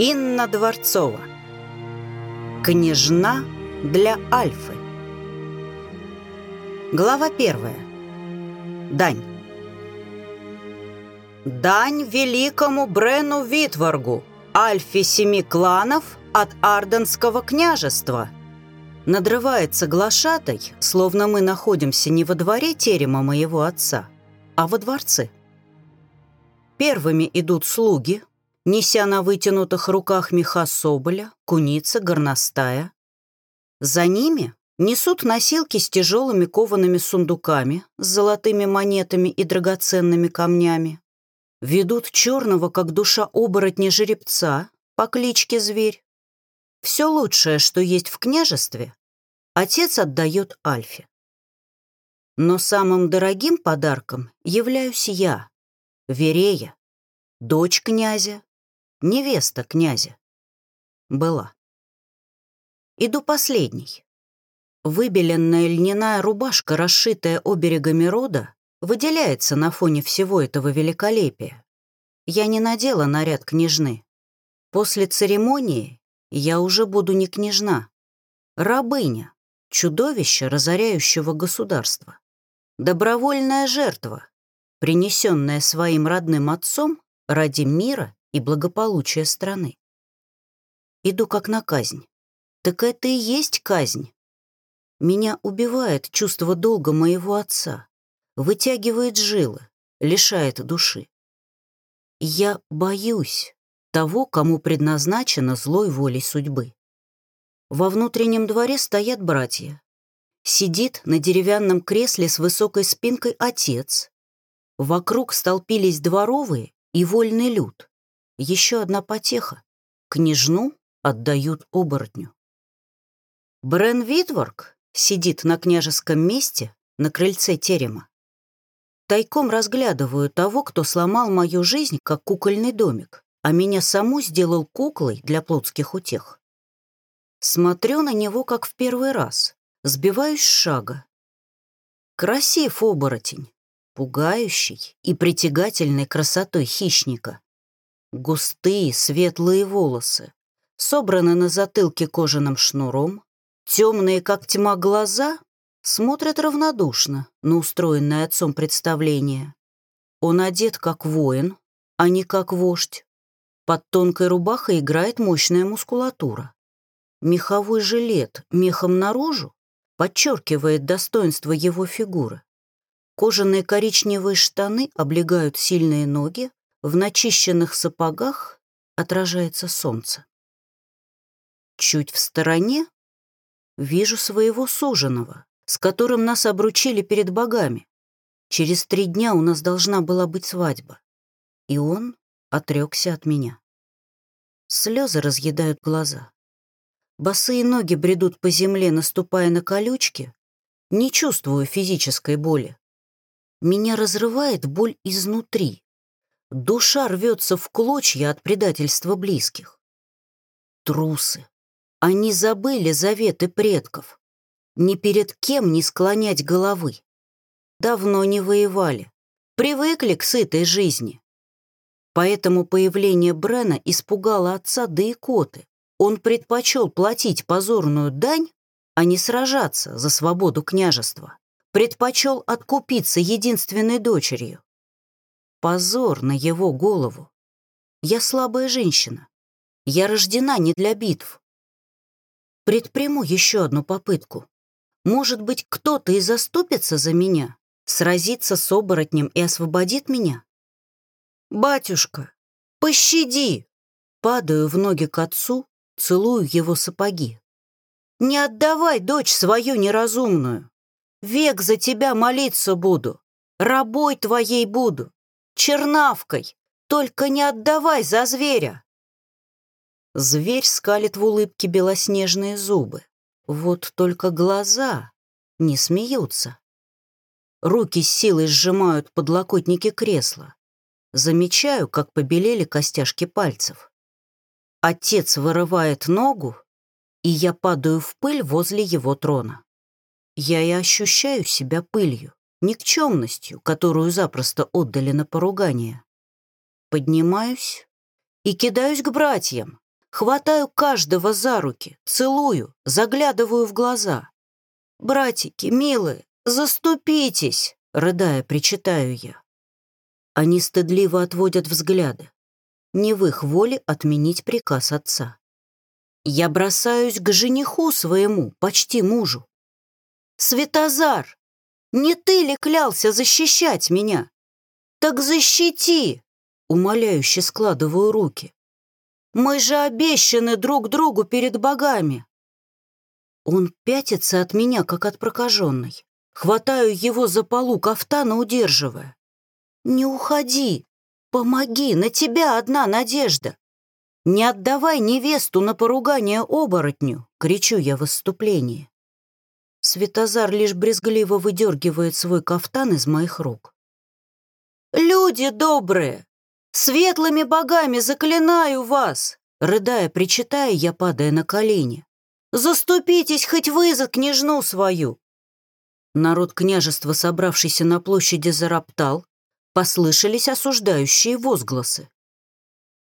Инна Дворцова. Княжна для Альфы. Глава первая. Дань. Дань великому Брену Витваргу, Альфе семи кланов от Арденского княжества. Надрывается глашатай, словно мы находимся не во дворе терема моего отца, а во дворце. Первыми идут слуги, неся на вытянутых руках меха соболя, куница, горностая. За ними несут носилки с тяжелыми коваными сундуками, с золотыми монетами и драгоценными камнями. Ведут черного, как душа оборотня жеребца, по кличке Зверь. Все лучшее, что есть в княжестве, отец отдает Альфе. Но самым дорогим подарком являюсь я, Верея, дочь князя, невеста князя. Была. Иду последней. Выбеленная льняная рубашка, расшитая оберегами рода, выделяется на фоне всего этого великолепия. Я не надела наряд княжны. После церемонии я уже буду не княжна, рабыня, чудовище, разоряющего государство. Добровольная жертва, принесенная своим родным отцом ради мира и благополучия страны. Иду как на казнь. Так это и есть казнь. Меня убивает чувство долга моего отца, вытягивает жилы, лишает души. Я боюсь того, кому предназначена злой волей судьбы. Во внутреннем дворе стоят братья. Сидит на деревянном кресле с высокой спинкой отец. Вокруг столпились дворовые и вольный люд. Еще одна потеха. Княжну отдают оборотню. Брен Витворк сидит на княжеском месте на крыльце терема. Тайком разглядываю того, кто сломал мою жизнь, как кукольный домик, а меня саму сделал куклой для плотских утех. Смотрю на него, как в первый раз, сбиваюсь с шага. Красив оборотень, пугающий и притягательной красотой хищника. Густые светлые волосы, собраны на затылке кожаным шнуром, темные, как тьма, глаза смотрят равнодушно на устроенное отцом представление. Он одет как воин, а не как вождь. Под тонкой рубахой играет мощная мускулатура. Меховой жилет мехом наружу подчеркивает достоинство его фигуры. Кожаные коричневые штаны облегают сильные ноги, в начищенных сапогах отражается солнце. Чуть в стороне вижу своего суженого, с которым нас обручили перед богами. Через три дня у нас должна была быть свадьба. И он отрекся от меня. Слезы разъедают глаза. Босые ноги бредут по земле, наступая на колючки. Не чувствую физической боли. Меня разрывает боль изнутри. Душа рвется в клочья от предательства близких. Трусы. Они забыли заветы предков. Ни перед кем не склонять головы. Давно не воевали. Привыкли к сытой жизни. Поэтому появление Брена испугало отца да и коты. Он предпочел платить позорную дань, а не сражаться за свободу княжества. Предпочел откупиться единственной дочерью. Позор на его голову. Я слабая женщина. Я рождена не для битв. Предприму еще одну попытку. Может быть, кто-то и заступится за меня, сразится с оборотнем и освободит меня? «Батюшка, пощади!» Падаю в ноги к отцу, целую его сапоги. «Не отдавай дочь свою неразумную. Век за тебя молиться буду, рабой твоей буду чернавкой. Только не отдавай за зверя!» Зверь скалит в улыбке белоснежные зубы. Вот только глаза не смеются. Руки с силой сжимают подлокотники кресла. Замечаю, как побелели костяшки пальцев. Отец вырывает ногу, и я падаю в пыль возле его трона. Я и ощущаю себя пылью никчемностью, которую запросто отдали на поругание. Поднимаюсь и кидаюсь к братьям, Хватаю каждого за руки, целую, заглядываю в глаза. «Братики, милые, заступитесь!» — рыдая, причитаю я. Они стыдливо отводят взгляды. Не в их воле отменить приказ отца. Я бросаюсь к жениху своему, почти мужу. «Светозар, не ты ли клялся защищать меня? Так защити!» Умоляюще складываю руки. «Мы же обещаны друг другу перед богами!» Он пятится от меня, как от прокаженной. Хватаю его за полу кафтана, удерживая. «Не уходи! Помоги! На тебя одна надежда!» «Не отдавай невесту на поругание оборотню!» — кричу я в выступлении. Светозар лишь брезгливо выдергивает свой кафтан из моих рук. «Люди добрые! Светлыми богами заклинаю вас!» Рыдая, причитая, я падая на колени. «Заступитесь хоть вы за княжну свою!» Народ княжества, собравшийся на площади, зароптал. Послышались осуждающие возгласы.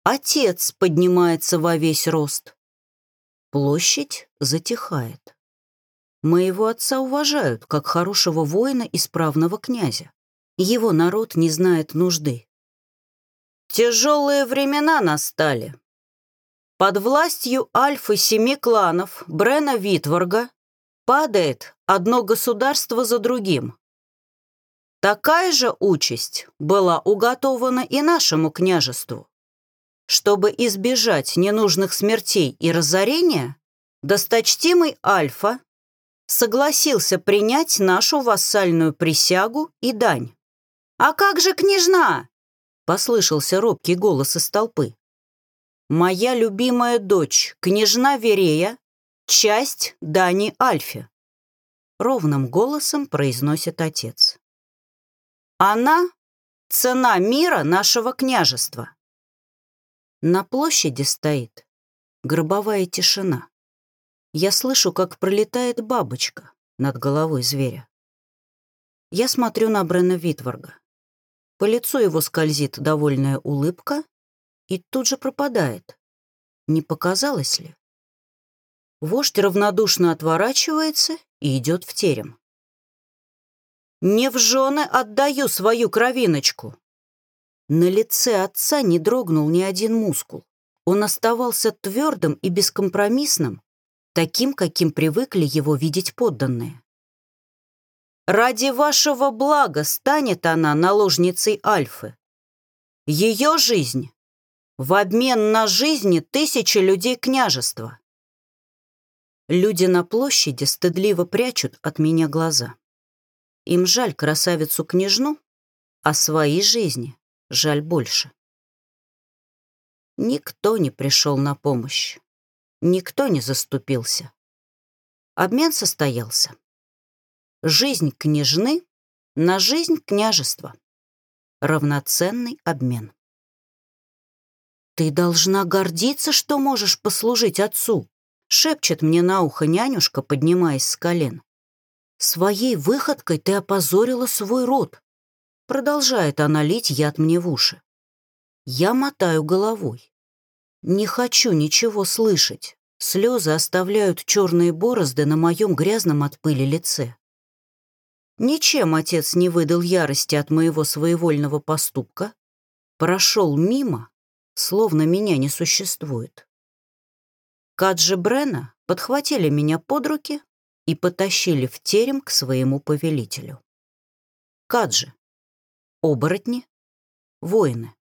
Отец поднимается во весь рост. Площадь затихает. Моего отца уважают, как хорошего воина и справного князя. Его народ не знает нужды. Тяжелые времена настали. Под властью альфы семи кланов Брена Витворга падает одно государство за другим. Такая же участь была уготована и нашему княжеству. Чтобы избежать ненужных смертей и разорения, досточтимый Альфа согласился принять нашу вассальную присягу и дань. «А как же княжна?» — послышался робкий голос из толпы. «Моя любимая дочь, княжна Верея, часть дани Альфе», — ровным голосом произносит отец. «Она — цена мира нашего княжества». На площади стоит гробовая тишина. Я слышу, как пролетает бабочка над головой зверя. Я смотрю на Брена Витварга. По лицу его скользит довольная улыбка и тут же пропадает. Не показалось ли? Вождь равнодушно отворачивается и идет в терем. «Не в жены отдаю свою кровиночку!» На лице отца не дрогнул ни один мускул. Он оставался твердым и бескомпромиссным, таким, каким привыкли его видеть подданные. «Ради вашего блага станет она наложницей Альфы. Ее жизнь в обмен на жизни тысячи людей княжества». Люди на площади стыдливо прячут от меня глаза. Им жаль красавицу-княжну, а свои жизни жаль больше. Никто не пришел на помощь. Никто не заступился. Обмен состоялся. Жизнь княжны на жизнь княжества. Равноценный обмен. «Ты должна гордиться, что можешь послужить отцу», шепчет мне на ухо нянюшка, поднимаясь с колен. «Своей выходкой ты опозорила свой род. Продолжает она лить яд мне в уши. Я мотаю головой. Не хочу ничего слышать. Слезы оставляют черные борозды на моем грязном от пыли лице. Ничем отец не выдал ярости от моего своевольного поступка. Прошел мимо, словно меня не существует. Каджи Брена подхватили меня под руки и потащили в терем к своему повелителю. Каджи, оборотни, воины.